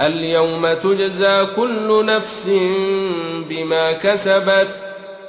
اليوم تجزى كل نفس بما كسبت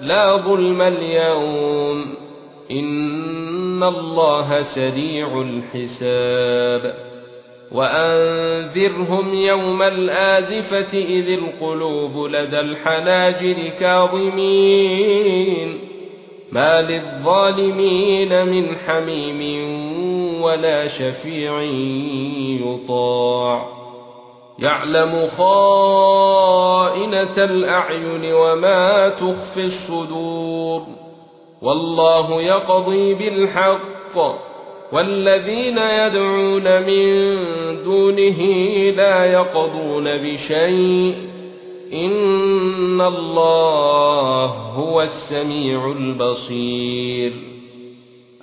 لا ظلم اليوم. إن الله سريع الحساب. وأنذرهم يوم الآزفة إذ القلوب لدى الحناجر كاظمين. ما للظالمين من حميم ولا شفيع يطاع. يعلم خائنة الأعين وما تخفي الصدور. والله يقضي بالحق. والذين يدعون من دونه لا يقضون بشيء. إن الله هو السميع البصير.